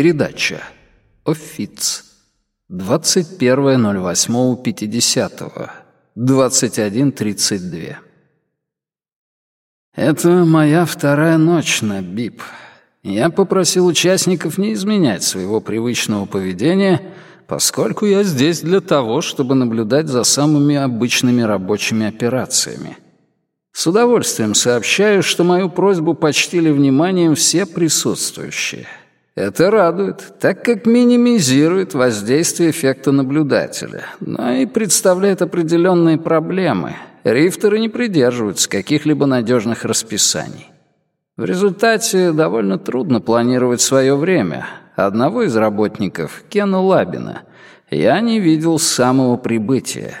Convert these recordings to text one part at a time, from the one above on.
Передача. Офиц. 21.08.50. 21.32. Это моя вторая ночь на БИП. Я попросил участников не изменять своего привычного поведения, поскольку я здесь для того, чтобы наблюдать за самыми обычными рабочими операциями. С удовольствием сообщаю, что мою просьбу почтили вниманием все присутствующие. Это радует, так как минимизирует воздействие эффекта наблюдателя, но и представляет определенные проблемы. Рифтеры не придерживаются каких-либо надежных расписаний. В результате довольно трудно планировать свое время. Одного из работников, Кена Лабина, я не видел с самого прибытия.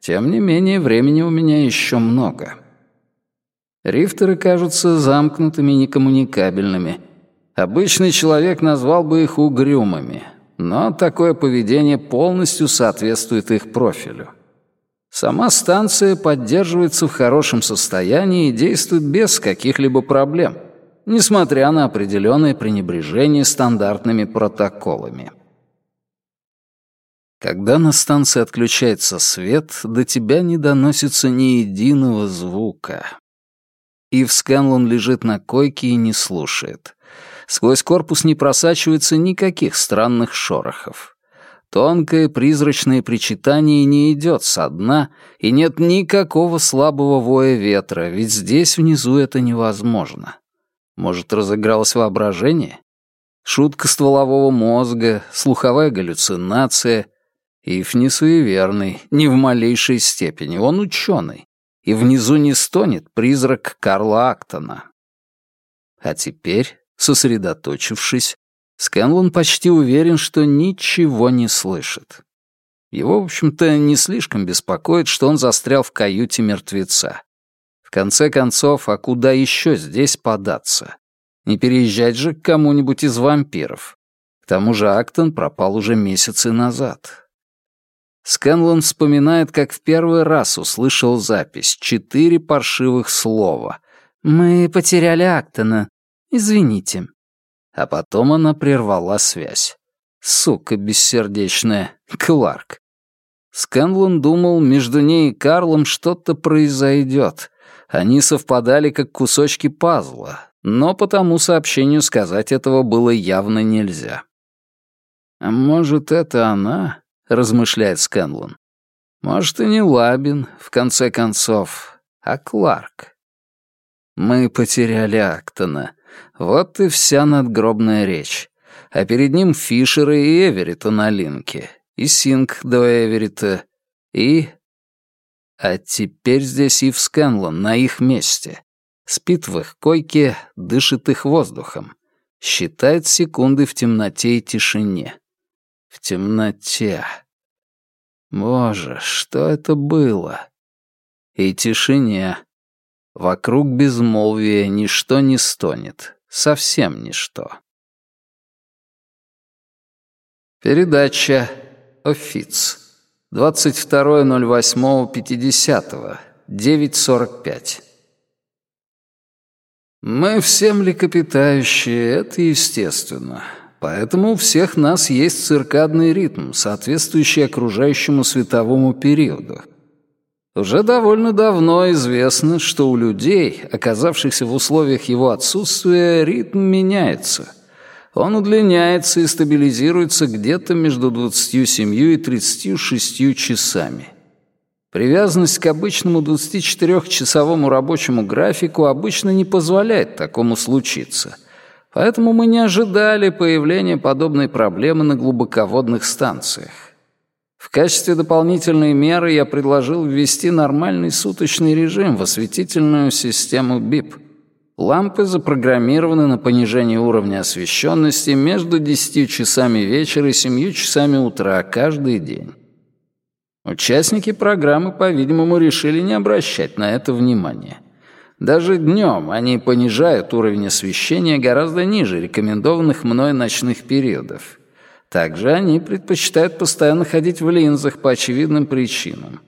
Тем не менее, времени у меня еще много. Рифтеры кажутся замкнутыми и некоммуникабельными. Обычный человек назвал бы их угрюмыми, но такое поведение полностью соответствует их профилю. Сама станция поддерживается в хорошем состоянии и действует без каких-либо проблем, несмотря на определенное пренебрежение стандартными протоколами. Когда на станции отключается свет, до тебя не доносится ни единого звука. Ив Сканлон лежит на койке и не слушает. Сквозь корпус не просачивается никаких странных шорохов. Тонкое призрачное причитание не идет со дна, и нет никакого слабого воя ветра, ведь здесь внизу это невозможно. Может, разыгралось воображение? Шутка стволового мозга, слуховая галлюцинация. Ив не суеверный, ни в малейшей степени, он ученый и внизу не стонет призрак Карла Актона. А теперь, сосредоточившись, Скэнлон почти уверен, что ничего не слышит. Его, в общем-то, не слишком беспокоит, что он застрял в каюте мертвеца. В конце концов, а куда еще здесь податься? Не переезжать же к кому-нибудь из вампиров. К тому же Актон пропал уже месяцы назад. Скэнлон вспоминает, как в первый раз услышал запись. Четыре паршивых слова. «Мы потеряли Актона. Извините». А потом она прервала связь. Сука бессердечная. Кларк. Скэнлон думал, между ней и Карлом что-то произойдет. Они совпадали, как кусочки пазла. Но по тому сообщению сказать этого было явно нельзя. А может, это она? — размышляет Скэнлон. «Может, и не Лабин, в конце концов, а Кларк. Мы потеряли Актона. Вот и вся надгробная речь. А перед ним Фишера и Эверита на линке, и Синг до Эверита, и... А теперь здесь Ив Скэнлон на их месте. Спит в их койке, дышит их воздухом. Считает секунды в темноте и тишине в темноте. Боже, что это было? И тишине. Вокруг безмолвия ничто не стонет. Совсем ничто. Передача «Офиц». 22.08.50. 9.45. Мы все млекопитающие, это естественно. Поэтому у всех нас есть циркадный ритм, соответствующий окружающему световому периоду. Уже довольно давно известно, что у людей, оказавшихся в условиях его отсутствия, ритм меняется. Он удлиняется и стабилизируется где-то между 27 и 36 часами. Привязанность к обычному 24-часовому рабочему графику обычно не позволяет такому случиться – Поэтому мы не ожидали появления подобной проблемы на глубоководных станциях. В качестве дополнительной меры я предложил ввести нормальный суточный режим в осветительную систему БИП. Лампы запрограммированы на понижение уровня освещенности между 10 часами вечера и 7 часами утра каждый день. Участники программы, по-видимому, решили не обращать на это внимания. Даже днем они понижают уровень освещения гораздо ниже рекомендованных мной ночных периодов. Также они предпочитают постоянно ходить в линзах по очевидным причинам.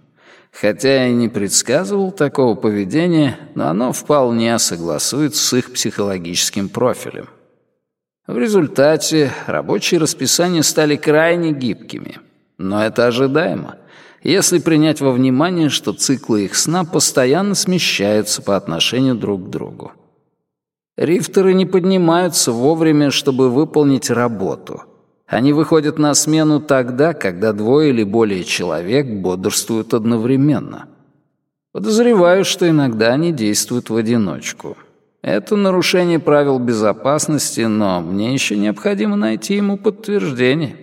Хотя я и не предсказывал такого поведения, но оно вполне согласуется с их психологическим профилем. В результате рабочие расписания стали крайне гибкими. Но это ожидаемо, если принять во внимание, что циклы их сна постоянно смещаются по отношению друг к другу. Рифтеры не поднимаются вовремя, чтобы выполнить работу. Они выходят на смену тогда, когда двое или более человек бодрствуют одновременно. Подозреваю, что иногда они действуют в одиночку. Это нарушение правил безопасности, но мне еще необходимо найти ему подтверждение.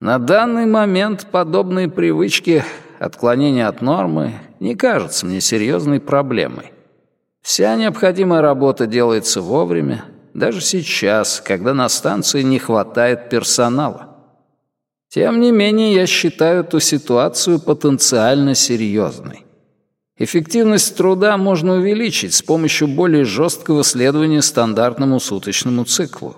На данный момент подобные привычки, отклонения от нормы, не кажутся мне серьезной проблемой. Вся необходимая работа делается вовремя, даже сейчас, когда на станции не хватает персонала. Тем не менее, я считаю эту ситуацию потенциально серьезной. Эффективность труда можно увеличить с помощью более жесткого следования стандартному суточному циклу.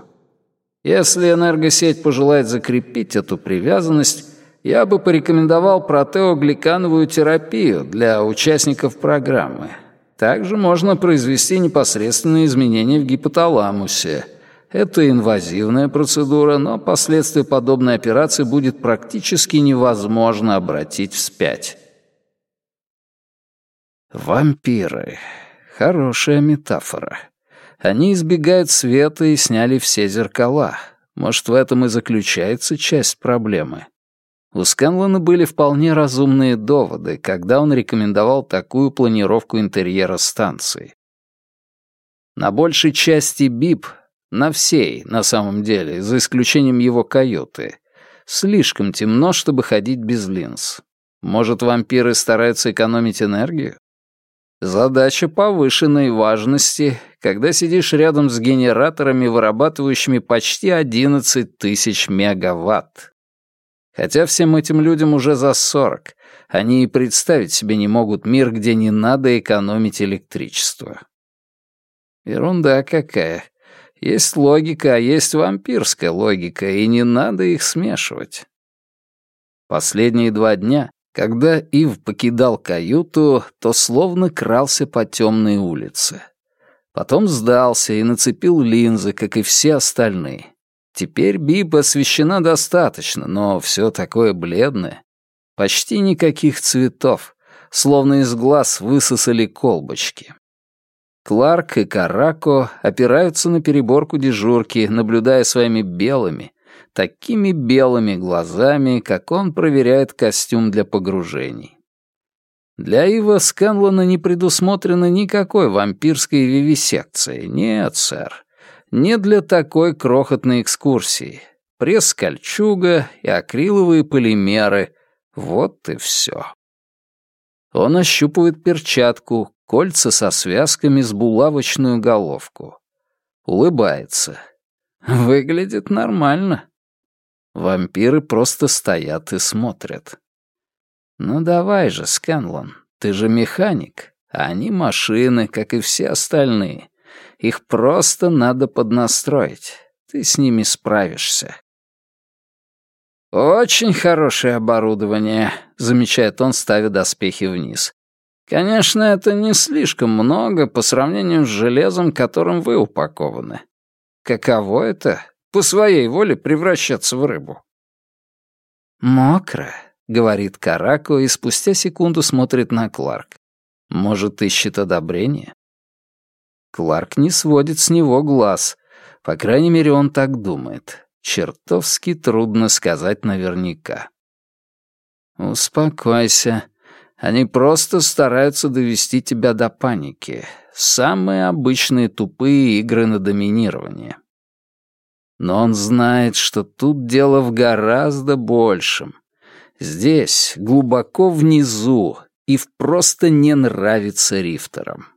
Если энергосеть пожелает закрепить эту привязанность, я бы порекомендовал протеогликановую терапию для участников программы. Также можно произвести непосредственные изменения в гипоталамусе. Это инвазивная процедура, но последствия подобной операции будет практически невозможно обратить вспять. Вампиры. Хорошая метафора. Они избегают света и сняли все зеркала. Может, в этом и заключается часть проблемы. У Сканлана были вполне разумные доводы, когда он рекомендовал такую планировку интерьера станции. На большей части БИП, на всей, на самом деле, за исключением его каюты, слишком темно, чтобы ходить без линз. Может, вампиры стараются экономить энергию? Задача повышенной важности, когда сидишь рядом с генераторами, вырабатывающими почти 11 тысяч мегаватт. Хотя всем этим людям уже за 40, они и представить себе не могут мир, где не надо экономить электричество. Ерунда какая. Есть логика, а есть вампирская логика, и не надо их смешивать. Последние два дня когда Ив покидал каюту, то словно крался по темной улице. Потом сдался и нацепил линзы, как и все остальные. Теперь Биба освещена достаточно, но все такое бледное. Почти никаких цветов, словно из глаз высосали колбочки. Кларк и Карако опираются на переборку дежурки, наблюдая своими белыми, такими белыми глазами, как он проверяет костюм для погружений. Для Ива Сканлона не предусмотрено никакой вампирской вивисекции. Нет, сэр. Не для такой крохотной экскурсии. Пресс-кольчуга и акриловые полимеры. Вот и все. Он ощупывает перчатку, кольца со связками с булавочную головку. Улыбается. Выглядит нормально. Вампиры просто стоят и смотрят. «Ну давай же, Сканлон, ты же механик, а они машины, как и все остальные. Их просто надо поднастроить. Ты с ними справишься». «Очень хорошее оборудование», — замечает он, ставя доспехи вниз. «Конечно, это не слишком много по сравнению с железом, которым вы упакованы. Каково это по своей воле превращаться в рыбу. «Мокро», — говорит Карако и спустя секунду смотрит на Кларк. Может, ищет одобрение? Кларк не сводит с него глаз. По крайней мере, он так думает. Чертовски трудно сказать наверняка. «Успокойся. Они просто стараются довести тебя до паники. Самые обычные тупые игры на доминирование». Но он знает, что тут дело в гораздо большем. Здесь, глубоко внизу, и в просто не нравится рифтерам.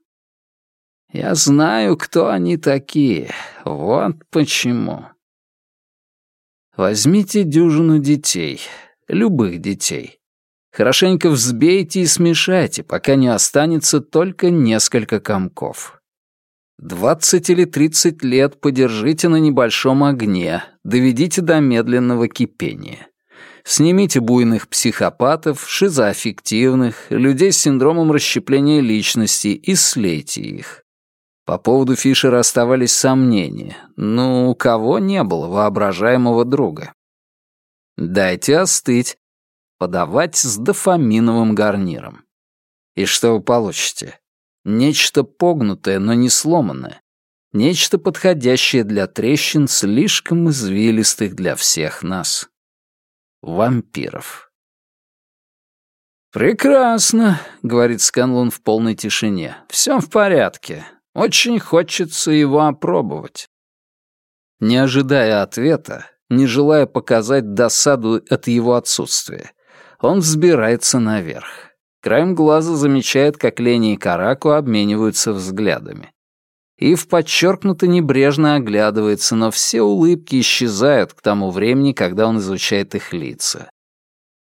Я знаю, кто они такие. Вот почему. Возьмите дюжину детей, любых детей. Хорошенько взбейте и смешайте, пока не останется только несколько комков. Двадцать или тридцать лет подержите на небольшом огне, доведите до медленного кипения. Снимите буйных психопатов, шизоаффективных, людей с синдромом расщепления личности и слейте их. По поводу Фишера оставались сомнения, но у кого не было воображаемого друга? Дайте остыть. Подавать с дофаминовым гарниром. И что вы получите? Нечто погнутое, но не сломанное. Нечто подходящее для трещин, слишком извилистых для всех нас. Вампиров. «Прекрасно», — говорит Сканлон в полной тишине. «Все в порядке. Очень хочется его опробовать». Не ожидая ответа, не желая показать досаду от его отсутствия, он взбирается наверх. Краем глаза замечает, как Лени и Караку обмениваются взглядами. Ив подчеркнуто небрежно оглядывается, но все улыбки исчезают к тому времени, когда он изучает их лица.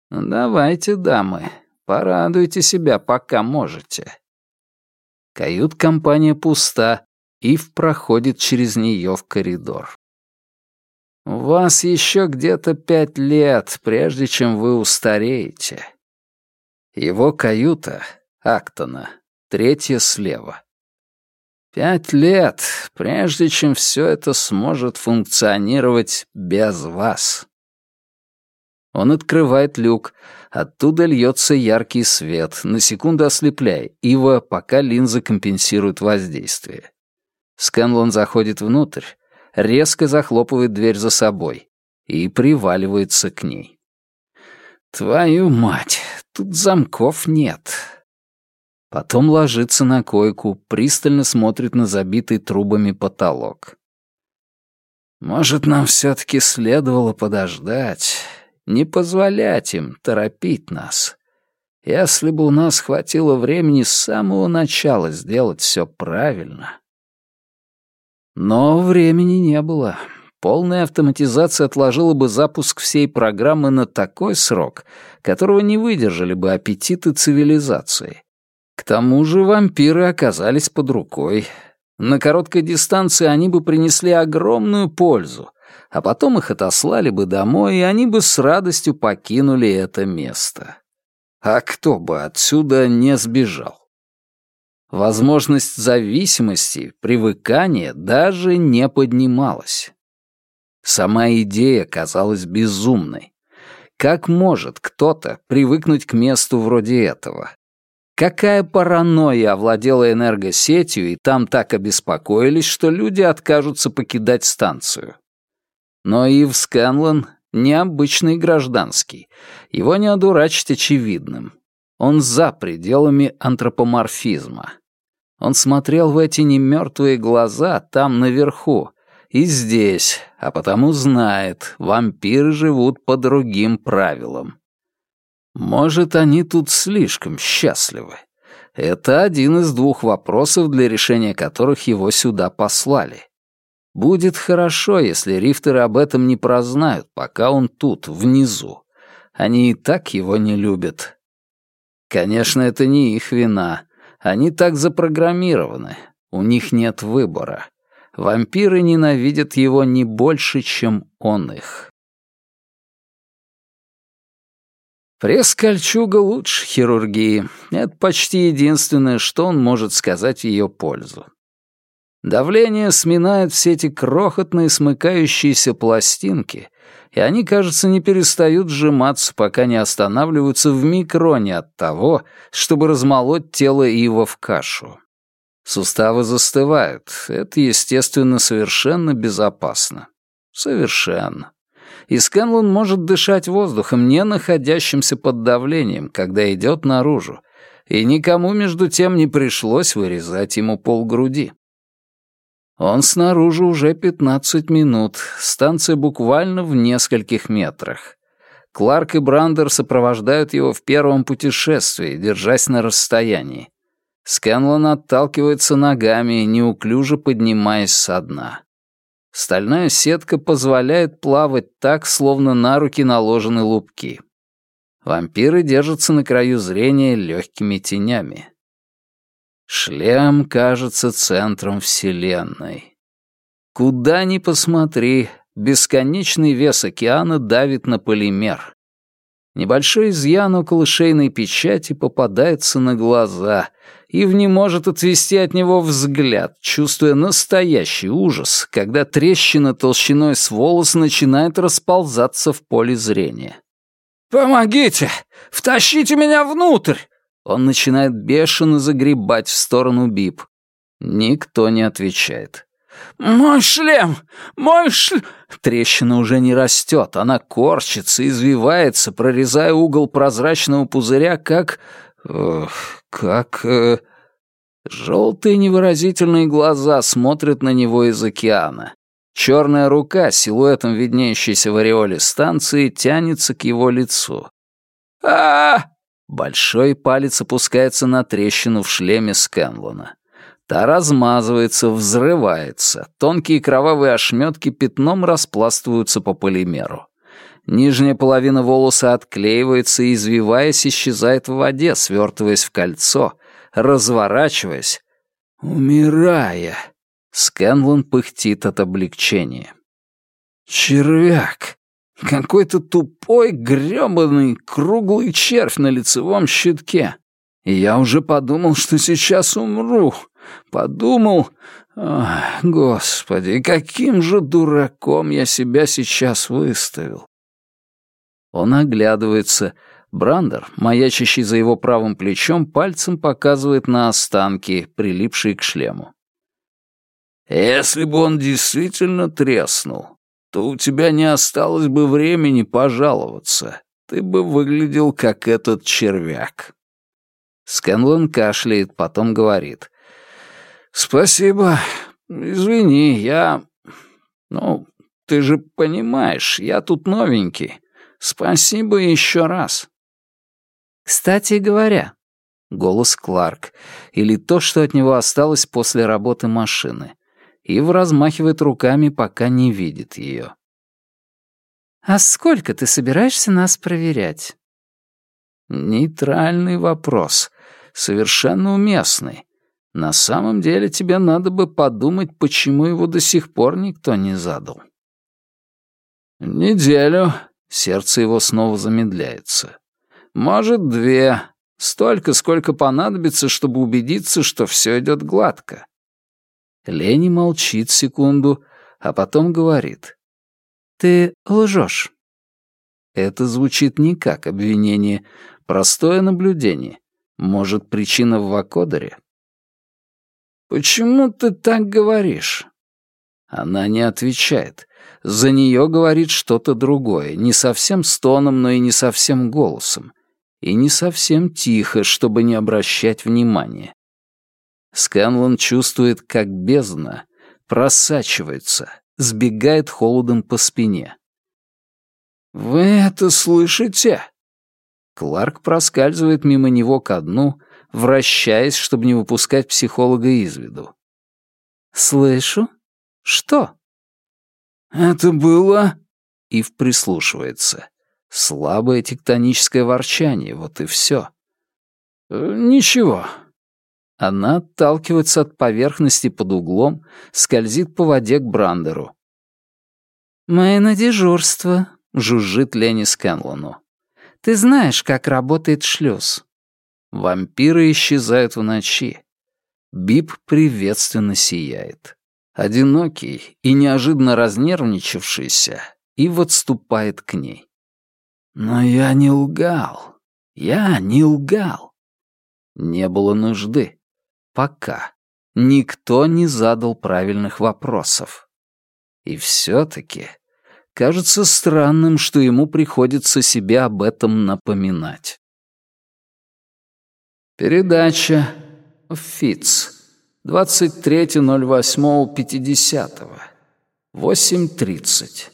«Давайте, дамы, порадуйте себя, пока можете». Кают-компания пуста, Ив проходит через нее в коридор. «У вас еще где-то пять лет, прежде чем вы устареете». Его каюта, Актона, третья слева. Пять лет, прежде чем все это сможет функционировать без вас. Он открывает люк. Оттуда льется яркий свет, на секунду ослепляя Ива, пока линзы компенсируют воздействие. Скэнлон заходит внутрь, резко захлопывает дверь за собой и приваливается к ней. «Твою мать, тут замков нет!» Потом ложится на койку, пристально смотрит на забитый трубами потолок. «Может, нам все-таки следовало подождать, не позволять им торопить нас. Если бы у нас хватило времени с самого начала сделать все правильно». Но времени не было. Полная автоматизация отложила бы запуск всей программы на такой срок, которого не выдержали бы аппетиты цивилизации. К тому же вампиры оказались под рукой. На короткой дистанции они бы принесли огромную пользу, а потом их отослали бы домой, и они бы с радостью покинули это место. А кто бы отсюда не сбежал? Возможность зависимости, привыкания даже не поднималась. Сама идея казалась безумной. Как может кто-то привыкнуть к месту вроде этого? Какая паранойя овладела энергосетью, и там так обеспокоились, что люди откажутся покидать станцию. Но Ив Скэнлон необычный гражданский. Его не одурачить очевидным. Он за пределами антропоморфизма. Он смотрел в эти немертвые глаза там наверху и здесь, а потому знает, вампиры живут по другим правилам. Может, они тут слишком счастливы. Это один из двух вопросов, для решения которых его сюда послали. Будет хорошо, если рифтеры об этом не прознают, пока он тут, внизу. Они и так его не любят. Конечно, это не их вина. Они так запрограммированы. У них нет выбора. Вампиры ненавидят его не больше, чем он их. Пресс-кольчуга лучше хирургии. Это почти единственное, что он может сказать в ее пользу. Давление сминает все эти крохотные смыкающиеся пластинки, и они, кажется, не перестают сжиматься, пока не останавливаются в микроне от того, чтобы размолоть тело Ива в кашу. Суставы застывают. Это, естественно, совершенно безопасно. Совершенно и Скэнлон может дышать воздухом, не находящимся под давлением, когда идет наружу, и никому между тем не пришлось вырезать ему полгруди. Он снаружи уже 15 минут, станция буквально в нескольких метрах. Кларк и Брандер сопровождают его в первом путешествии, держась на расстоянии. Скэнлон отталкивается ногами, неуклюже поднимаясь со дна. Стальная сетка позволяет плавать так, словно на руки наложены лупки. Вампиры держатся на краю зрения легкими тенями. Шлем кажется центром Вселенной. Куда ни посмотри, бесконечный вес океана давит на полимер. Небольшой изъян около шейной печати попадается на глаза, Ив не может отвести от него взгляд, чувствуя настоящий ужас, когда трещина толщиной с волос начинает расползаться в поле зрения. «Помогите! Втащите меня внутрь!» Он начинает бешено загребать в сторону Бип. Никто не отвечает. «Мой шлем! Мой шлем!» Трещина уже не растет, она корчится, извивается, прорезая угол прозрачного пузыря, как... Ох, как... Э... Желтые невыразительные глаза смотрят на него из океана. Черная рука, силуэтом виднеющейся в ореоле станции, тянется к его лицу. а Большой палец опускается на трещину в шлеме Скэнлона. Та размазывается, взрывается. Тонкие кровавые ошметки пятном распластываются по полимеру. Нижняя половина волоса отклеивается и, извиваясь, исчезает в воде, свертываясь в кольцо, разворачиваясь, умирая. Скэнлон пыхтит от облегчения. «Червяк! Какой-то тупой, грёбаный, круглый червь на лицевом щитке. И я уже подумал, что сейчас умру. Подумал... Ох, господи, каким же дураком я себя сейчас выставил. Он оглядывается. Брандер, маячащий за его правым плечом, пальцем показывает на останки, прилипшие к шлему. «Если бы он действительно треснул, то у тебя не осталось бы времени пожаловаться. Ты бы выглядел как этот червяк». Скэнлон кашляет, потом говорит. «Спасибо. Извини, я... Ну, ты же понимаешь, я тут новенький. Спасибо еще раз». «Кстати говоря», — голос Кларк, или то, что от него осталось после работы машины. Ив размахивает руками, пока не видит ее. «А сколько ты собираешься нас проверять?» Нейтральный вопрос, совершенно уместный. На самом деле тебе надо бы подумать, почему его до сих пор никто не задал. Неделю. Сердце его снова замедляется. Может, две. Столько, сколько понадобится, чтобы убедиться, что все идет гладко. Лени молчит секунду, а потом говорит. «Ты лжешь». Это звучит не как обвинение, простое наблюдение. Может, причина в вакодере? «Почему ты так говоришь?» Она не отвечает. За нее говорит что-то другое, не совсем с тоном, но и не совсем голосом. И не совсем тихо, чтобы не обращать внимания. Сканлон чувствует, как бездна просачивается, сбегает холодом по спине. «Вы это слышите?» Кларк проскальзывает мимо него ко дну, вращаясь, чтобы не выпускать психолога из виду. «Слышу? Что?» «Это было...» Ив прислушивается. Слабое тектоническое ворчание, вот и все. «Э, «Ничего». Она отталкивается от поверхности под углом, скользит по воде к Брандеру. «Мы на дежурство», — жужжит Ленни Скэнлону. Ты знаешь, как работает шлюз. Вампиры исчезают в ночи. Бип приветственно сияет. Одинокий и неожиданно разнервничавшийся, и отступает к ней. Но я не лгал. Я не лгал. Не было нужды. Пока. Никто не задал правильных вопросов. И все-таки Кажется странным, что ему приходится себе об этом напоминать. Передача ФИЦ. 23.08.50. 8.30.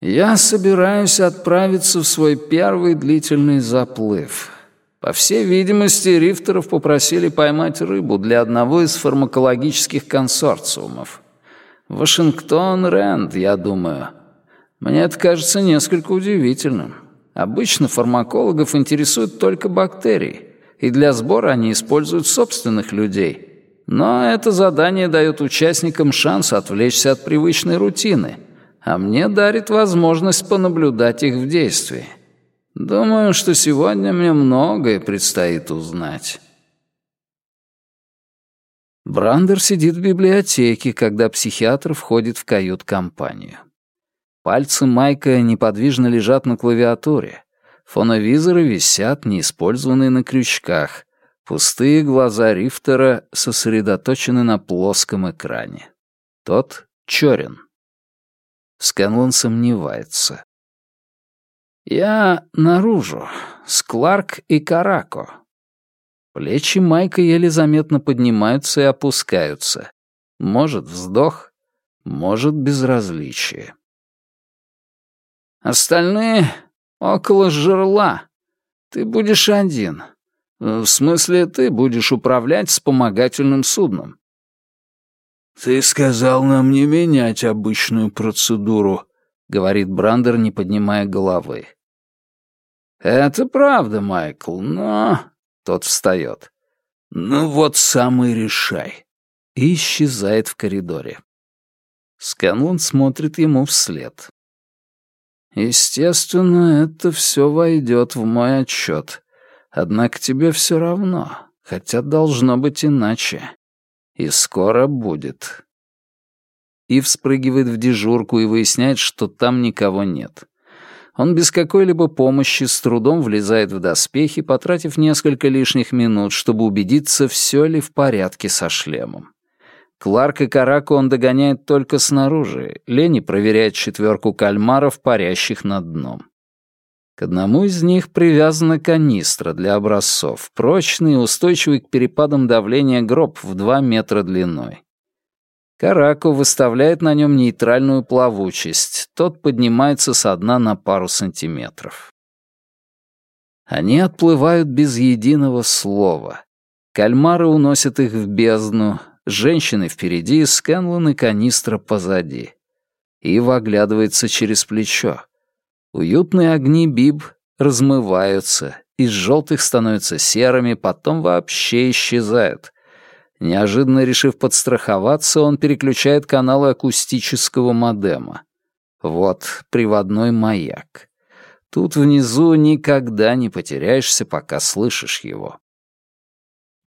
Я собираюсь отправиться в свой первый длительный заплыв. По всей видимости, рифтеров попросили поймать рыбу для одного из фармакологических консорциумов. Вашингтон Рэнд, я думаю. Мне это кажется несколько удивительным. Обычно фармакологов интересуют только бактерии, и для сбора они используют собственных людей. Но это задание дает участникам шанс отвлечься от привычной рутины, а мне дарит возможность понаблюдать их в действии. Думаю, что сегодня мне многое предстоит узнать». Брандер сидит в библиотеке, когда психиатр входит в кают-компанию. Пальцы Майка неподвижно лежат на клавиатуре. Фоновизоры висят, неиспользованные на крючках. Пустые глаза Рифтера сосредоточены на плоском экране. Тот черен. Скэнлон сомневается. «Я наружу, с Кларк и Карако». Плечи Майка еле заметно поднимаются и опускаются. Может, вздох, может, безразличие. «Остальные около жерла. Ты будешь один. В смысле, ты будешь управлять вспомогательным судном. «Ты сказал нам не менять обычную процедуру», — говорит Брандер, не поднимая головы. «Это правда, Майкл, но...» — тот встает. «Ну вот сам и решай». И исчезает в коридоре. Сканлон смотрит ему вслед. «Естественно, это все войдет в мой отчет. Однако тебе все равно, хотя должно быть иначе. И скоро будет. И вспрыгивает в дежурку и выясняет, что там никого нет. Он без какой-либо помощи с трудом влезает в доспехи, потратив несколько лишних минут, чтобы убедиться, все ли в порядке со шлемом. Кларк и Караку он догоняет только снаружи. Лени проверяет четверку кальмаров, парящих над дном. К одному из них привязана канистра для образцов, прочный и устойчивый к перепадам давления гроб в 2 метра длиной. Карако выставляет на нем нейтральную плавучесть, тот поднимается со дна на пару сантиметров. Они отплывают без единого слова. Кальмары уносят их в бездну, женщины впереди, Скэнлон и канистра позади. Ив оглядывается через плечо. Уютные огни Биб размываются, из желтых становятся серыми, потом вообще исчезают. Неожиданно решив подстраховаться, он переключает каналы акустического модема. Вот приводной маяк. Тут внизу никогда не потеряешься, пока слышишь его.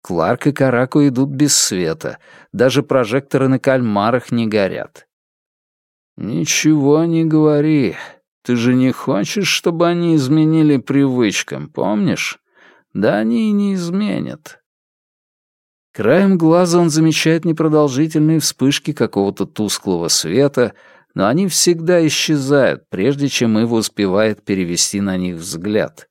Кларк и Караку идут без света, даже прожекторы на кальмарах не горят. «Ничего не говори», ты же не хочешь, чтобы они изменили привычкам, помнишь? Да они и не изменят. Краем глаза он замечает непродолжительные вспышки какого-то тусклого света, но они всегда исчезают, прежде чем Ива успевает перевести на них взгляд.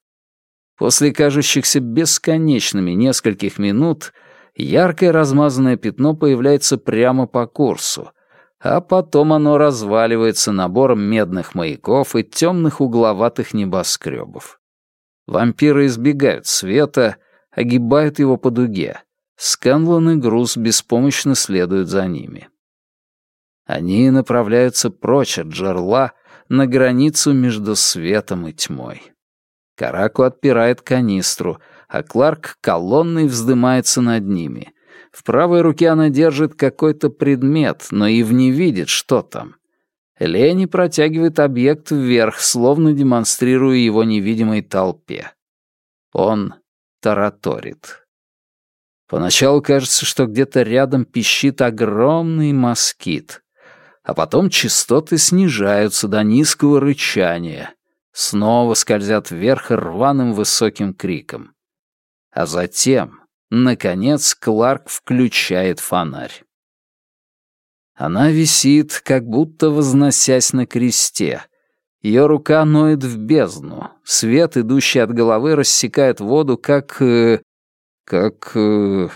После кажущихся бесконечными нескольких минут яркое размазанное пятно появляется прямо по курсу — а потом оно разваливается набором медных маяков и темных угловатых небоскребов. Вампиры избегают света, огибают его по дуге. Сканлон и Груз беспомощно следуют за ними. Они направляются прочь от жерла на границу между светом и тьмой. Караку отпирает канистру, а Кларк колонной вздымается над ними — в правой руке она держит какой-то предмет, но и в не видит, что там. Лени протягивает объект вверх, словно демонстрируя его невидимой толпе. Он тараторит. Поначалу кажется, что где-то рядом пищит огромный москит, а потом частоты снижаются до низкого рычания, снова скользят вверх рваным высоким криком. А затем Наконец Кларк включает фонарь. Она висит, как будто возносясь на кресте. Ее рука ноет в бездну. Свет, идущий от головы, рассекает воду, как... Э, как... Э,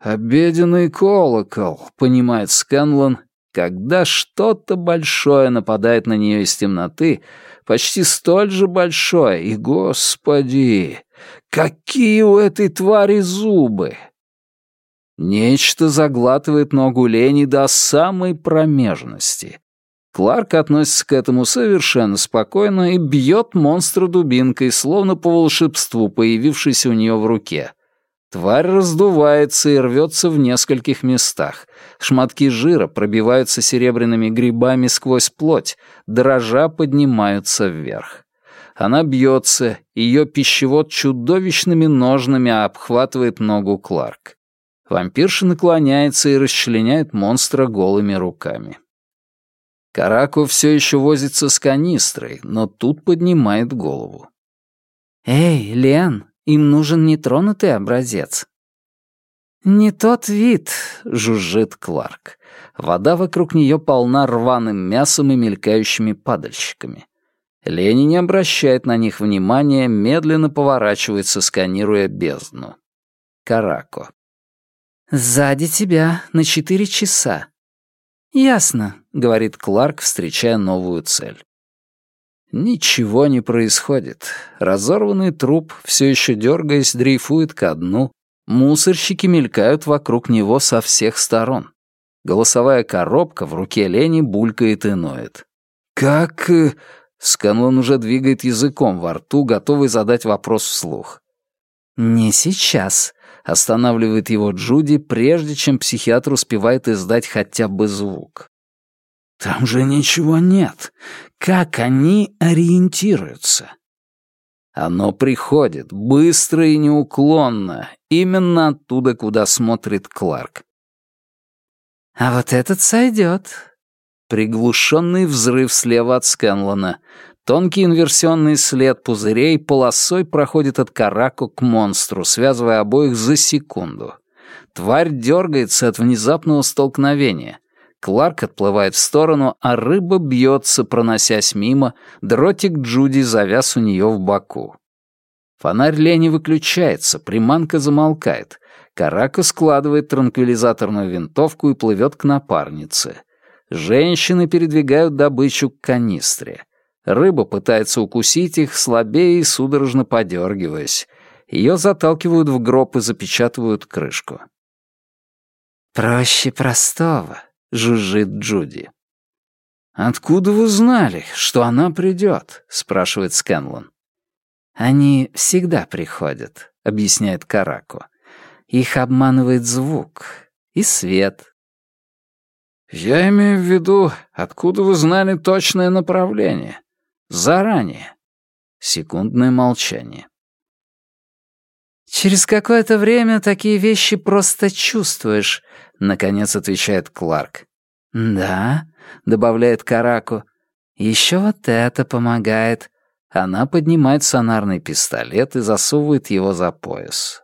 «Обеденный колокол», — понимает Скэнлон, когда что-то большое нападает на нее из темноты, почти столь же большое, и, господи, Какие у этой твари зубы! Нечто заглатывает ногу Лени до самой промежности. Кларк относится к этому совершенно спокойно и бьет монстра дубинкой, словно по волшебству, появившейся у нее в руке. Тварь раздувается и рвется в нескольких местах. Шматки жира пробиваются серебряными грибами сквозь плоть, дрожа поднимаются вверх. Она бьется, ее пищевод чудовищными ножнами обхватывает ногу Кларк. Вампирша наклоняется и расчленяет монстра голыми руками. Карако все еще возится с канистрой, но тут поднимает голову. «Эй, Лен, им нужен нетронутый образец». «Не тот вид», — жужжит Кларк. Вода вокруг нее полна рваным мясом и мелькающими падальщиками. Лени не обращает на них внимания, медленно поворачивается, сканируя бездну. Карако. «Сзади тебя на четыре часа». «Ясно», — говорит Кларк, встречая новую цель. Ничего не происходит. Разорванный труп, все еще дергаясь, дрейфует ко дну. Мусорщики мелькают вокруг него со всех сторон. Голосовая коробка в руке Лени булькает и ноет. «Как...» э, Сканлон уже двигает языком во рту, готовый задать вопрос вслух. «Не сейчас», — останавливает его Джуди, прежде чем психиатр успевает издать хотя бы звук. «Там же ничего нет. Как они ориентируются?» Оно приходит, быстро и неуклонно, именно оттуда, куда смотрит Кларк. «А вот этот сойдет», Приглушенный взрыв слева от Скэнлона. Тонкий инверсионный след пузырей полосой проходит от Карако к монстру, связывая обоих за секунду. Тварь дергается от внезапного столкновения. Кларк отплывает в сторону, а рыба бьется, проносясь мимо, дротик Джуди завяз у нее в боку. Фонарь Лени выключается, приманка замолкает. Карако складывает транквилизаторную винтовку и плывет к напарнице. Женщины передвигают добычу к канистре. Рыба пытается укусить их, слабее и судорожно подергиваясь. Ее заталкивают в гроб и запечатывают крышку. «Проще простого», — жужжит Джуди. «Откуда вы знали, что она придет?» — спрашивает Скэнлон. «Они всегда приходят», — объясняет Карако. «Их обманывает звук и свет, «Я имею в виду, откуда вы знали точное направление? Заранее». Секундное молчание. «Через какое-то время такие вещи просто чувствуешь», — наконец отвечает Кларк. «Да», — добавляет Караку. «Еще вот это помогает». Она поднимает сонарный пистолет и засовывает его за пояс.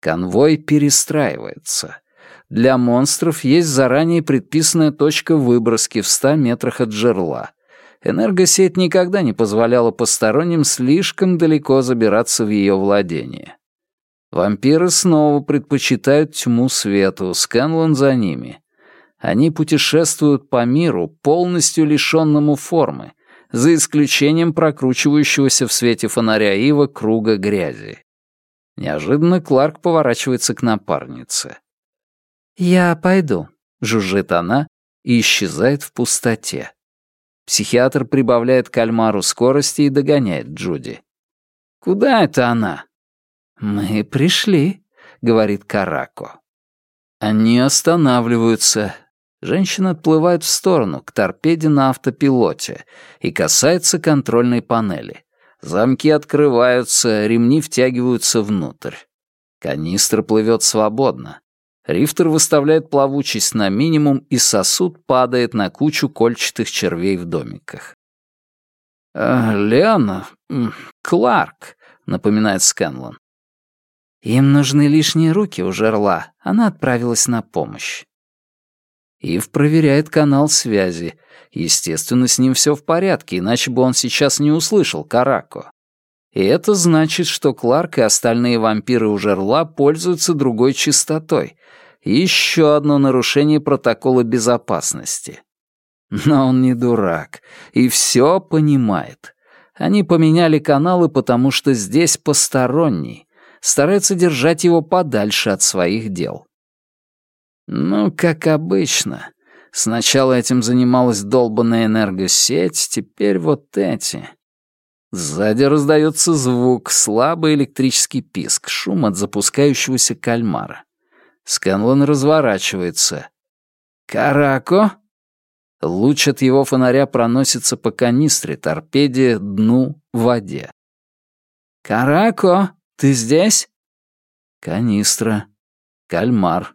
Конвой перестраивается. Для монстров есть заранее предписанная точка выброски в 100 метрах от жерла. Энергосеть никогда не позволяла посторонним слишком далеко забираться в ее владение. Вампиры снова предпочитают тьму свету, Скэнлон за ними. Они путешествуют по миру, полностью лишенному формы, за исключением прокручивающегося в свете фонаря Ива круга грязи. Неожиданно Кларк поворачивается к напарнице. «Я пойду», — жужжит она и исчезает в пустоте. Психиатр прибавляет кальмару скорости и догоняет Джуди. «Куда это она?» «Мы пришли», — говорит Карако. Они останавливаются. Женщина отплывает в сторону, к торпеде на автопилоте, и касается контрольной панели. Замки открываются, ремни втягиваются внутрь. Канистра плывет свободно. Рифтер выставляет плавучесть на минимум, и сосуд падает на кучу кольчатых червей в домиках. «Э, «Леона, Кларк», — напоминает Скэнлон. «Им нужны лишние руки у жерла. Она отправилась на помощь». Ив проверяет канал связи. Естественно, с ним все в порядке, иначе бы он сейчас не услышал Карако. И это значит, что Кларк и остальные вампиры у жерла пользуются другой частотой. Еще одно нарушение протокола безопасности. Но он не дурак и все понимает. Они поменяли каналы, потому что здесь посторонний, стараются держать его подальше от своих дел. Ну, как обычно. Сначала этим занималась долбанная энергосеть, теперь вот эти. Сзади раздается звук, слабый электрический писк, шум от запускающегося кальмара. Скэнлон разворачивается. «Карако?» Луч от его фонаря проносится по канистре, торпеде, дну, воде. «Карако, ты здесь?» Канистра. Кальмар.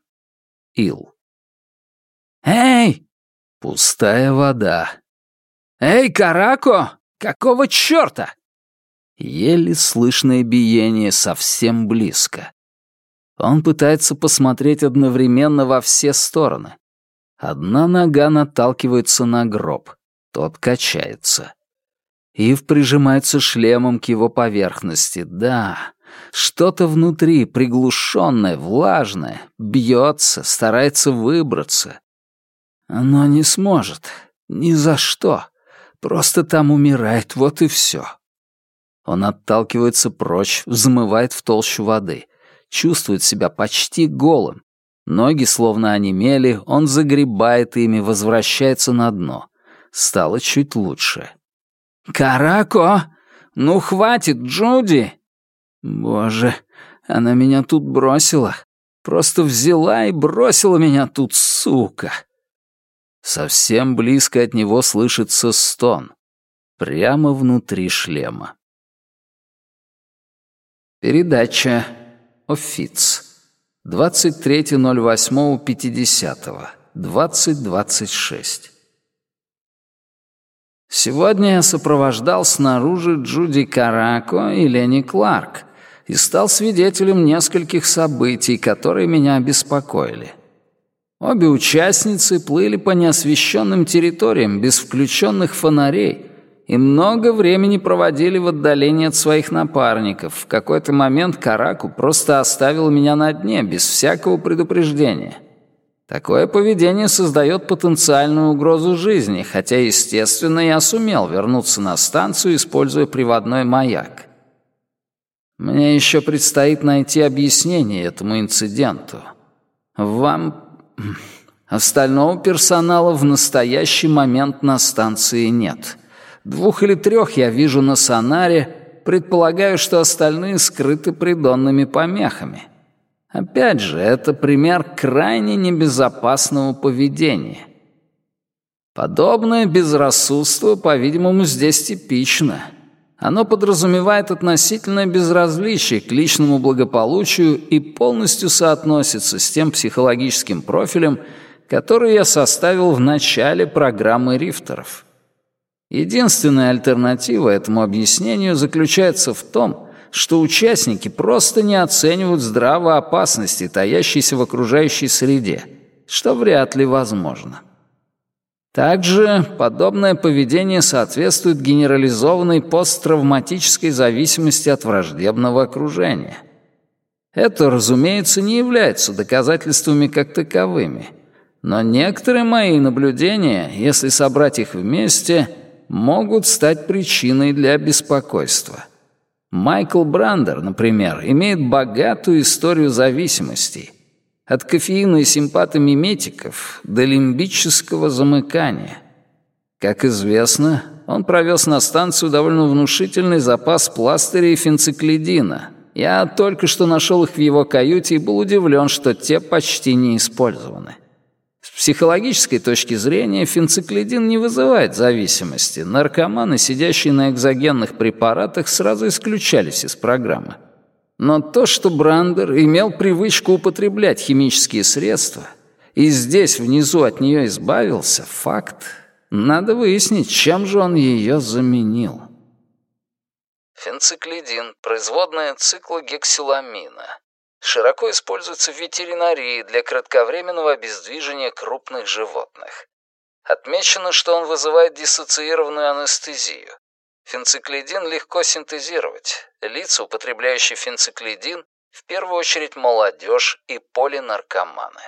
Ил. «Эй!» Пустая вода. «Эй, Карако! Какого чёрта?» Еле слышное биение совсем близко. Он пытается посмотреть одновременно во все стороны. Одна нога наталкивается на гроб, тот качается. Ив прижимается шлемом к его поверхности. Да, что-то внутри, приглушенное, влажное, бьется, старается выбраться. Но не сможет. Ни за что. Просто там умирает, вот и все. Он отталкивается прочь, взмывает в толщу воды. Чувствует себя почти голым, Ноги словно онемели, он загребает ими, возвращается на дно. Стало чуть лучше. «Карако! Ну хватит, Джуди!» «Боже, она меня тут бросила. Просто взяла и бросила меня тут, сука!» Совсем близко от него слышится стон. Прямо внутри шлема. Передача. Офиц. 23.08.50. 20.26. Сегодня я сопровождал снаружи Джуди Карако и Лени Кларк и стал свидетелем нескольких событий, которые меня обеспокоили. Обе участницы плыли по неосвещенным территориям без включенных фонарей и много времени проводили в отдалении от своих напарников. В какой-то момент Караку просто оставил меня на дне, без всякого предупреждения. Такое поведение создает потенциальную угрозу жизни, хотя, естественно, я сумел вернуться на станцию, используя приводной маяк. Мне еще предстоит найти объяснение этому инциденту. Вам... Остального персонала в настоящий момент на станции нет. Двух или трех я вижу на сонаре, предполагаю, что остальные скрыты придонными помехами. Опять же, это пример крайне небезопасного поведения. Подобное безрассудство, по-видимому, здесь типично. Оно подразумевает относительное безразличие к личному благополучию и полностью соотносится с тем психологическим профилем, который я составил в начале программы рифтеров. Единственная альтернатива этому объяснению заключается в том, что участники просто не оценивают здраво опасности, таящейся в окружающей среде, что вряд ли возможно. Также подобное поведение соответствует генерализованной посттравматической зависимости от враждебного окружения. Это, разумеется, не является доказательствами как таковыми, но некоторые мои наблюдения, если собрать их вместе – могут стать причиной для беспокойства. Майкл Брандер, например, имеет богатую историю зависимостей. От кофеина и симпатомиметиков до лимбического замыкания. Как известно, он провез на станцию довольно внушительный запас пластыря и фенциклидина. Я только что нашел их в его каюте и был удивлен, что те почти не использованы. С психологической точки зрения фенциклидин не вызывает зависимости. Наркоманы, сидящие на экзогенных препаратах, сразу исключались из программы. Но то, что Брандер имел привычку употреблять химические средства и здесь внизу от нее избавился, факт. Надо выяснить, чем же он ее заменил. Фенциклидин – производная циклогексиламина широко используется в ветеринарии для кратковременного обездвижения крупных животных. Отмечено, что он вызывает диссоциированную анестезию. Фенциклидин легко синтезировать. Лица, употребляющие фенциклидин, в первую очередь молодежь и полинаркоманы.